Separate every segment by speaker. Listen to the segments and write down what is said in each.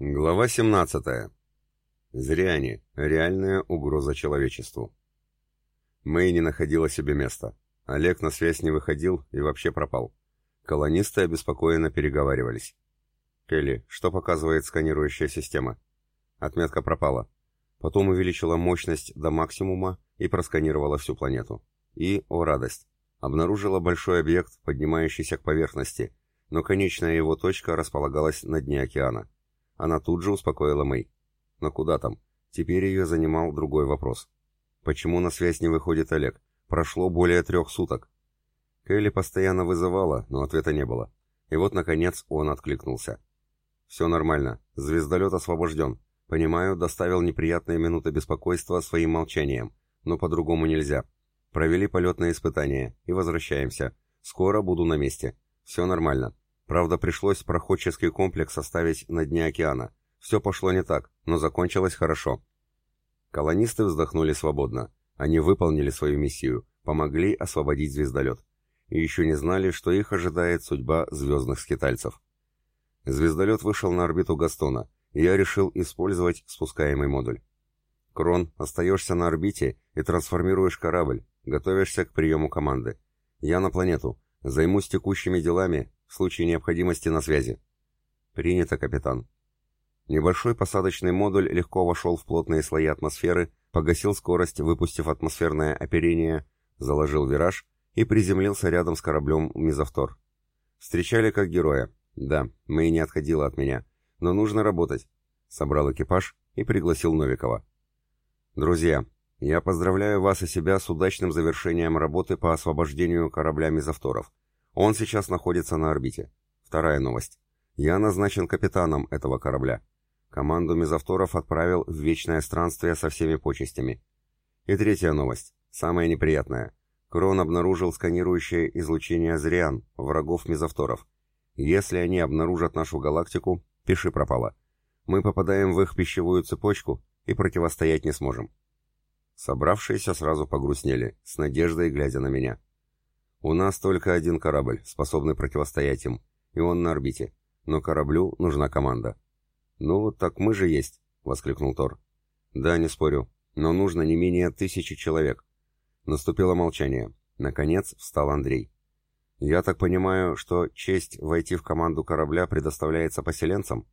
Speaker 1: Глава 17. Зряне. Реальная угроза человечеству. Мэй не находила себе места. Олег на связь не выходил и вообще пропал. Колонисты обеспокоенно переговаривались. «Келли, что показывает сканирующая система?» Отметка пропала. Потом увеличила мощность до максимума и просканировала всю планету. И, о радость, обнаружила большой объект, поднимающийся к поверхности, но конечная его точка располагалась на дне океана. Она тут же успокоила Мэй. Но куда там? Теперь ее занимал другой вопрос. Почему на связь не выходит Олег? Прошло более трех суток. Келли постоянно вызывала, но ответа не было. И вот, наконец, он откликнулся. «Все нормально. Звездолет освобожден. Понимаю, доставил неприятные минуты беспокойства своим молчанием. Но по-другому нельзя. Провели полетные испытания. И возвращаемся. Скоро буду на месте. Все нормально. Правда, пришлось проходческий комплекс оставить на дне океана. Все пошло не так, но закончилось хорошо. Колонисты вздохнули свободно. Они выполнили свою миссию, помогли освободить звездолет. И еще не знали, что их ожидает судьба звездных скитальцев. Звездолет вышел на орбиту Гастона, и я решил использовать спускаемый модуль. Крон, остаешься на орбите и трансформируешь корабль, готовишься к приему команды. Я на планету, займусь текущими делами, в случае необходимости на связи. Принято, капитан. Небольшой посадочный модуль легко вошел в плотные слои атмосферы, погасил скорость, выпустив атмосферное оперение, заложил вираж и приземлился рядом с кораблем «Мизавтор». Встречали как героя. Да, Мэй не отходила от меня. Но нужно работать. Собрал экипаж и пригласил Новикова. Друзья, я поздравляю вас и себя с удачным завершением работы по освобождению корабля «Мизавторов». Он сейчас находится на орбите. Вторая новость. Я назначен капитаном этого корабля. Команду мезовторов отправил в вечное странствие со всеми почестями. И третья новость. Самая неприятная. Крон обнаружил сканирующее излучение Зриан, врагов мезовторов. Если они обнаружат нашу галактику, пиши пропало. Мы попадаем в их пищевую цепочку и противостоять не сможем. Собравшиеся сразу погрустнели, с надеждой глядя на меня. У нас только один корабль, способный противостоять им, и он на орбите. Но кораблю нужна команда. Ну, так мы же есть, воскликнул Тор. Да, не спорю, но нужно не менее тысячи человек. Наступило молчание. Наконец встал Андрей. Я так понимаю, что честь войти в команду корабля предоставляется поселенцам?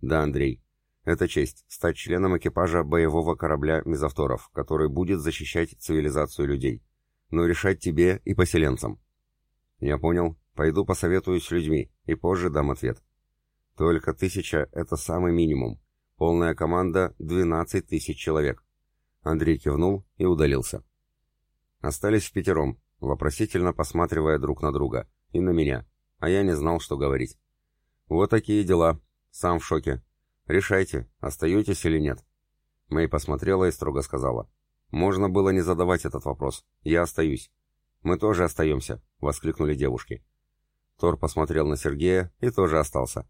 Speaker 1: Да, Андрей. Это честь — стать членом экипажа боевого корабля Мизавторов, который будет защищать цивилизацию людей но решать тебе и поселенцам. Я понял, пойду посоветуюсь с людьми и позже дам ответ. Только тысяча — это самый минимум. Полная команда — 12 тысяч человек. Андрей кивнул и удалился. Остались в пятером, вопросительно посматривая друг на друга, и на меня, а я не знал, что говорить. Вот такие дела. Сам в шоке. Решайте, остаетесь или нет. Мэй посмотрела и строго сказала. Можно было не задавать этот вопрос. Я остаюсь. Мы тоже остаемся, воскликнули девушки. Тор посмотрел на Сергея и тоже остался.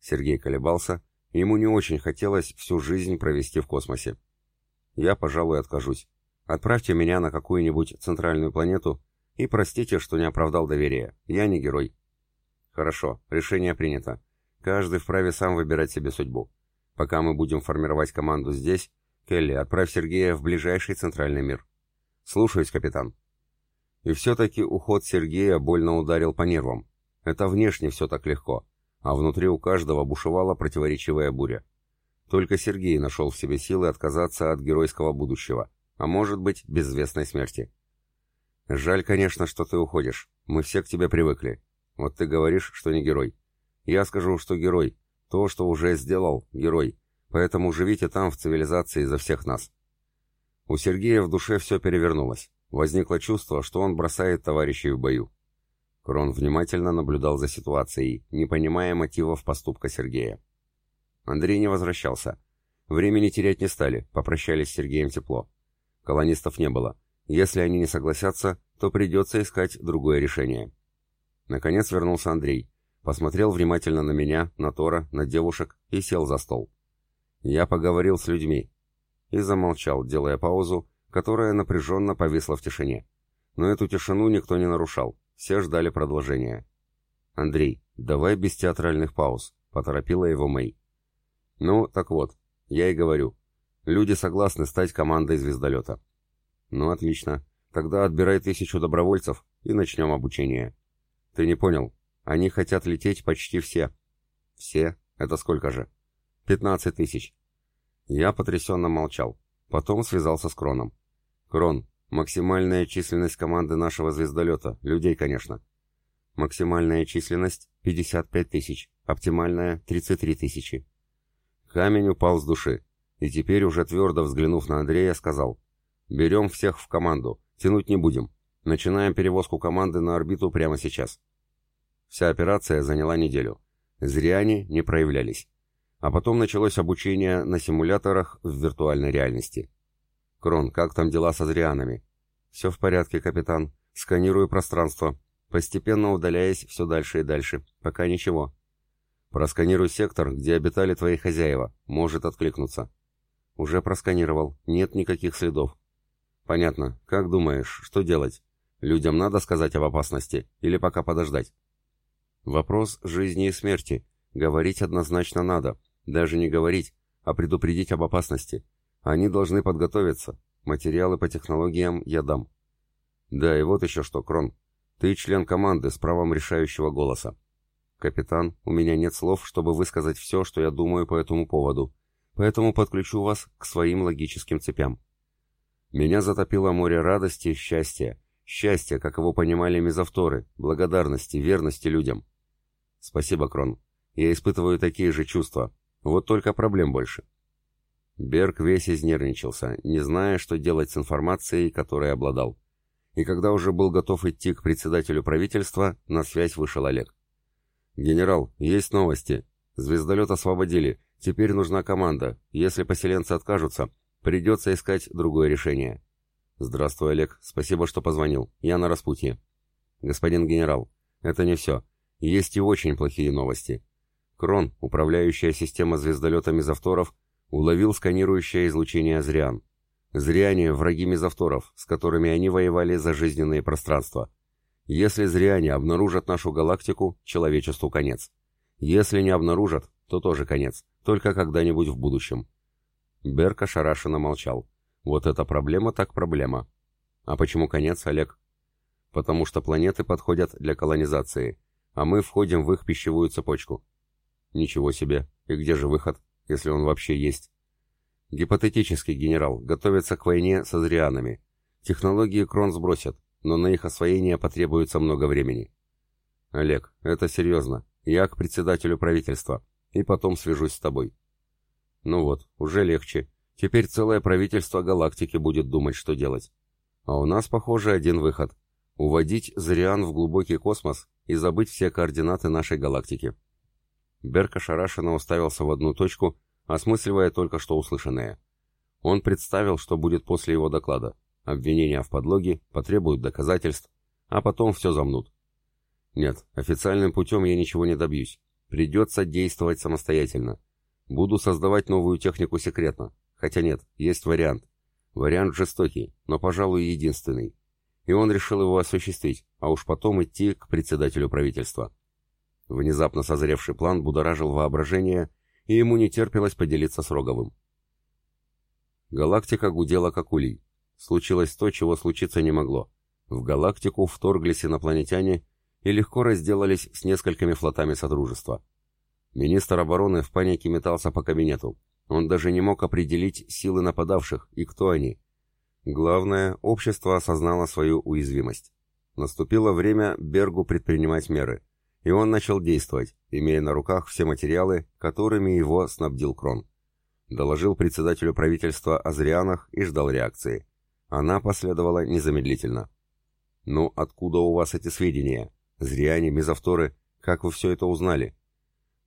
Speaker 1: Сергей колебался, ему не очень хотелось всю жизнь провести в космосе. Я, пожалуй, откажусь. Отправьте меня на какую-нибудь центральную планету и простите, что не оправдал доверия. Я не герой. Хорошо, решение принято. Каждый вправе сам выбирать себе судьбу. Пока мы будем формировать команду здесь, Келли, отправь Сергея в ближайший центральный мир. Слушаюсь, капитан. И все-таки уход Сергея больно ударил по нервам. Это внешне все так легко, а внутри у каждого бушевала противоречивая буря. Только Сергей нашел в себе силы отказаться от геройского будущего, а может быть, безвестной смерти. Жаль, конечно, что ты уходишь. Мы все к тебе привыкли. Вот ты говоришь, что не герой. Я скажу, что герой. То, что уже сделал, герой. Поэтому живите там, в цивилизации, за всех нас. У Сергея в душе все перевернулось. Возникло чувство, что он бросает товарищей в бою. Крон внимательно наблюдал за ситуацией, не понимая мотивов поступка Сергея. Андрей не возвращался. Времени терять не стали, попрощались с Сергеем тепло. Колонистов не было. Если они не согласятся, то придется искать другое решение. Наконец вернулся Андрей. Посмотрел внимательно на меня, на Тора, на девушек и сел за стол. Я поговорил с людьми. И замолчал, делая паузу, которая напряженно повисла в тишине. Но эту тишину никто не нарушал. Все ждали продолжения. «Андрей, давай без театральных пауз», — поторопила его Мэй. Ну, так вот, я и говорю. Люди согласны стать командой звездолета. Ну, отлично. Тогда отбирай тысячу добровольцев и начнем обучение. Ты не понял. Они хотят лететь почти все. Все? Это сколько же? Пятнадцать тысяч. Я потрясенно молчал. Потом связался с Кроном. Крон, максимальная численность команды нашего звездолета. Людей, конечно. Максимальная численность 55 тысяч. Оптимальная 33 тысячи. Камень упал с души. И теперь, уже твердо взглянув на Андрея, сказал. Берем всех в команду. Тянуть не будем. Начинаем перевозку команды на орбиту прямо сейчас. Вся операция заняла неделю. Зряне не проявлялись. А потом началось обучение на симуляторах в виртуальной реальности. «Крон, как там дела со зрианами?» «Все в порядке, капитан. Сканирую пространство. Постепенно удаляясь все дальше и дальше. Пока ничего. Просканируй сектор, где обитали твои хозяева. Может откликнуться». «Уже просканировал. Нет никаких следов». «Понятно. Как думаешь, что делать? Людям надо сказать об опасности или пока подождать?» «Вопрос жизни и смерти. Говорить однозначно надо. Даже не говорить, а предупредить об опасности. Они должны подготовиться. Материалы по технологиям я дам. Да, и вот еще что, Крон. Ты член команды с правом решающего голоса. Капитан, у меня нет слов, чтобы высказать все, что я думаю по этому поводу. Поэтому подключу вас к своим логическим цепям. Меня затопило море радости и счастья. Счастья, как его понимали мезовторы, благодарности, верности людям. Спасибо, Крон. Я испытываю такие же чувства. Вот только проблем больше. Берг весь изнервничался, не зная, что делать с информацией, которой обладал. И когда уже был готов идти к председателю правительства, на связь вышел Олег. «Генерал, есть новости. Звездолет освободили. Теперь нужна команда. Если поселенцы откажутся, придется искать другое решение». «Здравствуй, Олег. Спасибо, что позвонил. Я на распутье». «Господин генерал, это не все. Есть и очень плохие новости. Крон, управляющая система звездолета Мизавторов, уловил сканирующее излучение Зриан. Зриане – враги мезовторов, с которыми они воевали за жизненные пространства. Если зриане обнаружат нашу галактику, человечеству конец. Если не обнаружат, то тоже конец, только когда-нибудь в будущем. Берк ошарашенно молчал. Вот эта проблема так проблема. А почему конец, Олег? Потому что планеты подходят для колонизации, а мы входим в их пищевую цепочку. Ничего себе. И где же выход? если он вообще есть. Гипотетический генерал готовится к войне со зрианами. Технологии Крон сбросят, но на их освоение потребуется много времени. Олег, это серьезно. Я к председателю правительства, и потом свяжусь с тобой. Ну вот, уже легче. Теперь целое правительство галактики будет думать, что делать. А у нас, похоже, один выход. Уводить Зриан в глубокий космос и забыть все координаты нашей галактики. Берка ошарашенно уставился в одну точку, осмысливая только что услышанное. Он представил, что будет после его доклада. Обвинения в подлоге, потребуют доказательств, а потом все замнут. Нет, официальным путем я ничего не добьюсь. Придется действовать самостоятельно. Буду создавать новую технику секретно. Хотя нет, есть вариант. Вариант жестокий, но, пожалуй, единственный. И он решил его осуществить, а уж потом идти к председателю правительства. Внезапно созревший план будоражил воображение, и ему не терпелось поделиться с Роговым. Галактика гудела как улей. Случилось то, чего случиться не могло. В галактику вторглись инопланетяне и легко разделались с несколькими флотами Содружества. Министр обороны в панике метался по кабинету. Он даже не мог определить силы нападавших и кто они. Главное, общество осознало свою уязвимость. Наступило время Бергу предпринимать меры – и он начал действовать, имея на руках все материалы, которыми его снабдил Крон. Доложил председателю правительства о зрианах и ждал реакции. Она последовала незамедлительно. «Ну, откуда у вас эти сведения? Зриане, мезовторы, как вы все это узнали?»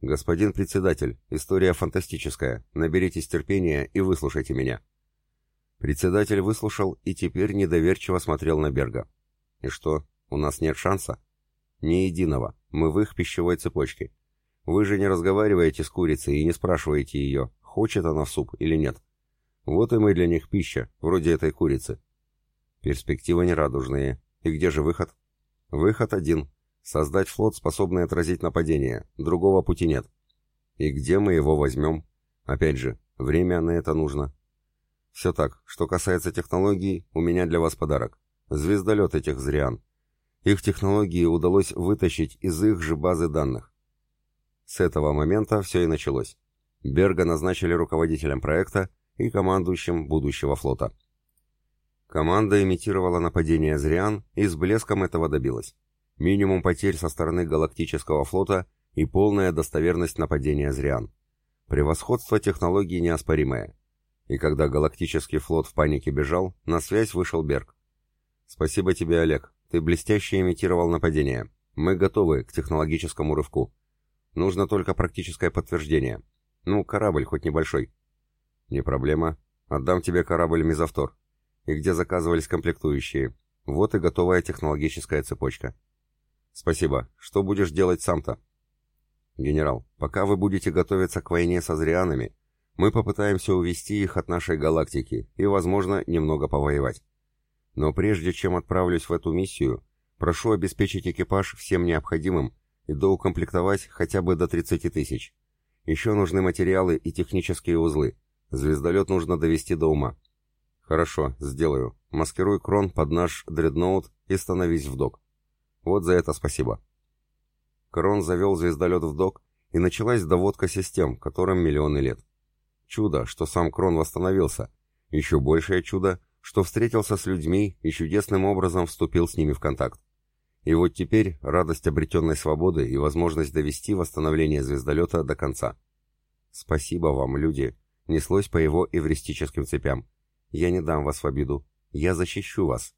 Speaker 1: «Господин председатель, история фантастическая. Наберитесь терпения и выслушайте меня». Председатель выслушал и теперь недоверчиво смотрел на Берга. «И что, у нас нет шанса?» «Ни единого. Мы в их пищевой цепочке. Вы же не разговариваете с курицей и не спрашиваете ее, хочет она в суп или нет. Вот и мы для них пища, вроде этой курицы. Перспективы нерадужные. И где же выход? Выход один. Создать флот, способный отразить нападение. Другого пути нет. И где мы его возьмем? Опять же, время на это нужно. Все так. Что касается технологий, у меня для вас подарок. Звездолет этих зриан. Их технологии удалось вытащить из их же базы данных. С этого момента все и началось. Берга назначили руководителем проекта и командующим будущего флота. Команда имитировала нападение Зриан и с блеском этого добилась. Минимум потерь со стороны галактического флота и полная достоверность нападения Зриан. Превосходство технологий неоспоримое. И когда галактический флот в панике бежал, на связь вышел Берг. «Спасибо тебе, Олег. Ты блестяще имитировал нападение. Мы готовы к технологическому рывку. Нужно только практическое подтверждение. Ну, корабль хоть небольшой». «Не проблема. Отдам тебе корабль Мизавтор. И где заказывались комплектующие. Вот и готовая технологическая цепочка». «Спасибо. Что будешь делать сам-то?» «Генерал, пока вы будете готовиться к войне со зрианами, мы попытаемся увести их от нашей галактики и, возможно, немного повоевать. Но прежде чем отправлюсь в эту миссию, прошу обеспечить экипаж всем необходимым и доукомплектовать хотя бы до 30 тысяч. Еще нужны материалы и технические узлы. Звездолет нужно довести до ума. Хорошо, сделаю. Маскируй крон под наш дредноут и становись в док. Вот за это спасибо. Крон завел звездолет в док, и началась доводка систем, которым миллионы лет. Чудо, что сам Крон восстановился. Еще большее чудо, что встретился с людьми и чудесным образом вступил с ними в контакт. И вот теперь радость обретенной свободы и возможность довести восстановление звездолета до конца. «Спасибо вам, люди!» — неслось по его эвристическим цепям. «Я не дам вас в обиду. Я защищу вас.